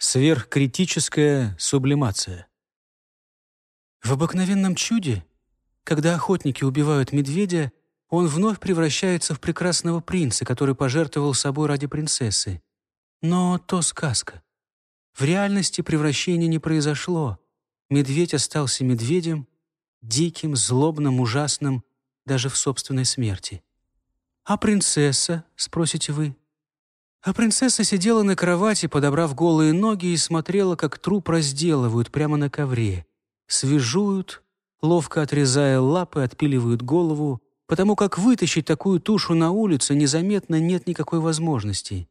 Сверхкритическая сублимация. В обыкновенном чуде, когда охотники убивают медведя, он вновь превращается в прекрасного принца, который пожертвовал собой ради принцессы. Но то сказка. В реальности превращения не произошло. Медведь остался медведем, диким, злобным, ужасным, даже в собственной смерти. «А принцесса?» — спросите вы. А принцесса сидела на кровати, подобрав голые ноги, и смотрела, как труп разделывают прямо на ковре. Свежуют, ловко отрезая лапы, отпиливают голову, потому как вытащить такую тушу на улицу незаметно нет никакой возможности.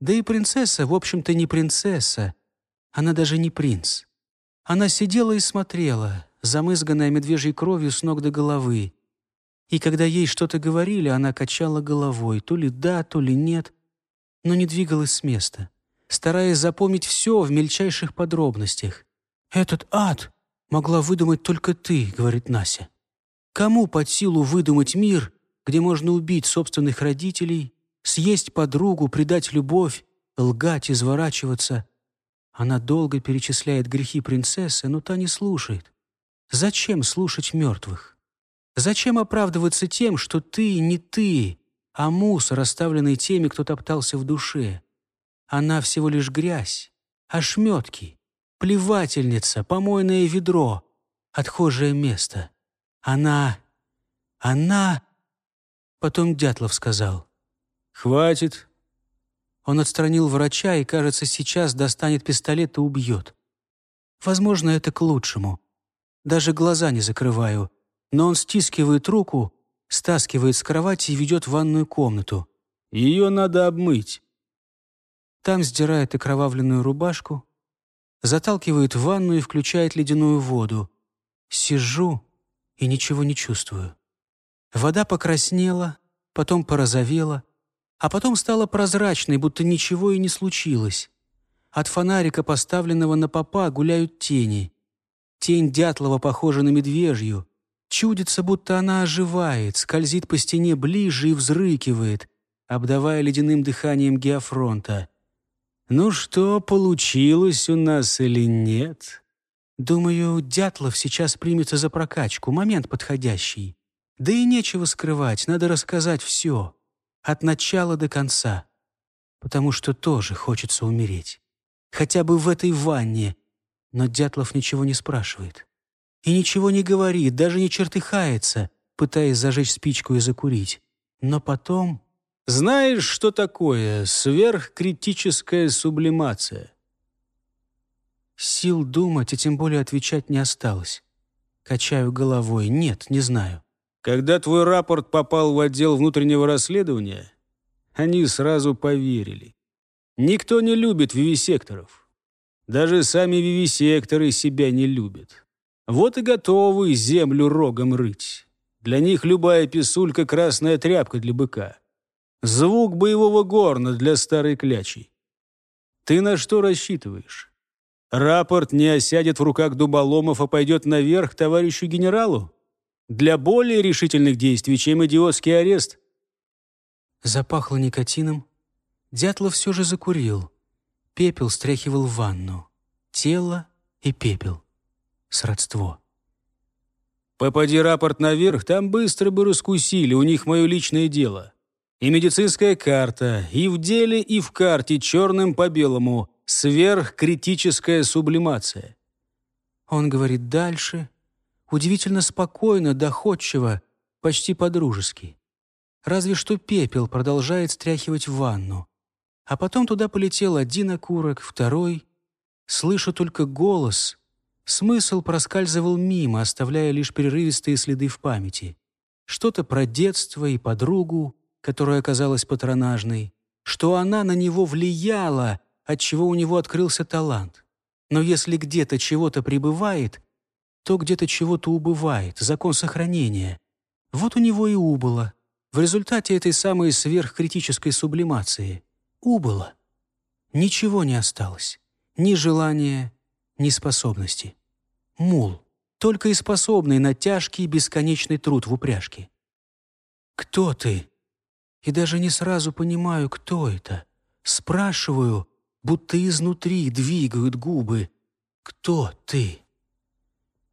Да и принцесса, в общем-то, не принцесса. Она даже не принц. Она сидела и смотрела, замызганная медвежьей кровью с ног до головы. И когда ей что-то говорили, она качала головой, то ли да, то ли нет, но не двигалась с места, стараясь запомнить все в мельчайших подробностях. «Этот ад могла выдумать только ты», — говорит Нася. «Кому под силу выдумать мир, где можно убить собственных родителей, съесть подругу, предать любовь, лгать, изворачиваться?» Она долго перечисляет грехи принцессы, но та не слушает. Зачем слушать мертвых? Зачем оправдываться тем, что ты не ты, а мусор, оставленный теми, кто топтался в душе. Она всего лишь грязь, ошметки, плевательница, помойное ведро, отхожее место. Она... она... Потом Дятлов сказал. «Хватит». Он отстранил врача и, кажется, сейчас достанет пистолет и убьет. Возможно, это к лучшему. Даже глаза не закрываю, но он стискивает руку, стаскивает с кровати и ведет в ванную комнату. Ее надо обмыть. Там сдирает окровавленную рубашку, заталкивает в ванну и включает ледяную воду. Сижу и ничего не чувствую. Вода покраснела, потом порозовела, а потом стала прозрачной, будто ничего и не случилось. От фонарика, поставленного на попа, гуляют тени. Тень Дятлова похожа на медвежью, Чудится, будто она оживает, скользит по стене ближе и взрыкивает, обдавая ледяным дыханием геофронта. «Ну что, получилось у нас или нет?» «Думаю, Дятлов сейчас примется за прокачку, момент подходящий. Да и нечего скрывать, надо рассказать все, от начала до конца. Потому что тоже хочется умереть. Хотя бы в этой ванне». Но Дятлов ничего не спрашивает и ничего не говорит, даже не чертыхается, пытаясь зажечь спичку и закурить. Но потом... Знаешь, что такое сверхкритическая сублимация? Сил думать, и тем более отвечать не осталось. Качаю головой. Нет, не знаю. Когда твой рапорт попал в отдел внутреннего расследования, они сразу поверили. Никто не любит вивисекторов. Даже сами вивисекторы себя не любят. Вот и готовы землю рогом рыть. Для них любая писулька — красная тряпка для быка. Звук боевого горна для старой клячи. Ты на что рассчитываешь? Рапорт не осядет в руках дуболомов, а пойдет наверх товарищу генералу? Для более решительных действий, чем идиотский арест? Запахло никотином. Дятлов все же закурил. Пепел стряхивал в ванну. Тело и пепел сродство. «Попади рапорт наверх, там быстро бы раскусили, у них мое личное дело. И медицинская карта, и в деле, и в карте черным по белому сверхкритическая сублимация». Он говорит дальше, удивительно спокойно, доходчиво, почти по-дружески. Разве что пепел продолжает стряхивать в ванну. А потом туда полетел один окурок, второй. Слышу только голос, Смысл проскальзывал мимо, оставляя лишь прерывистые следы в памяти. Что-то про детство и подругу, которая оказалась патронажной, что она на него влияла, отчего у него открылся талант. Но если где-то чего-то прибывает, то где-то чего-то убывает, закон сохранения. Вот у него и убыло. В результате этой самой сверхкритической сублимации. Убыло. Ничего не осталось. Ни желания, ни способности. Мул, только и способный на тяжкий бесконечный труд в упряжке. «Кто ты?» И даже не сразу понимаю, кто это. Спрашиваю, будто изнутри двигают губы. «Кто ты?»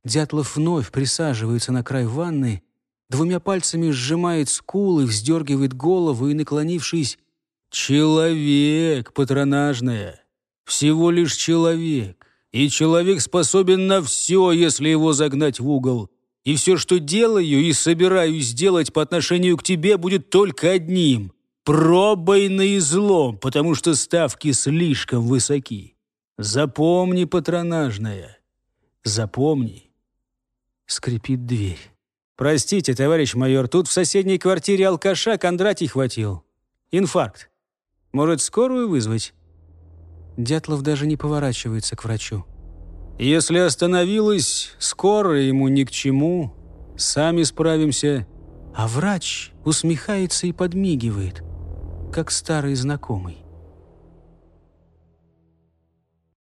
Дятлов вновь присаживается на край ванны, двумя пальцами сжимает скулы, вздергивает голову и, наклонившись, «Человек, патронажная, всего лишь человек, и человек способен на все, если его загнать в угол. И все, что делаю и собираюсь сделать по отношению к тебе, будет только одним — пробой на излом, потому что ставки слишком высоки. Запомни, патронажная, запомни». Скрипит дверь. «Простите, товарищ майор, тут в соседней квартире алкаша Кондратий хватил. Инфаркт. Может, скорую вызвать?» Дятлов даже не поворачивается к врачу. «Если остановилась, скоро ему ни к чему. Сами справимся». А врач усмехается и подмигивает, как старый знакомый.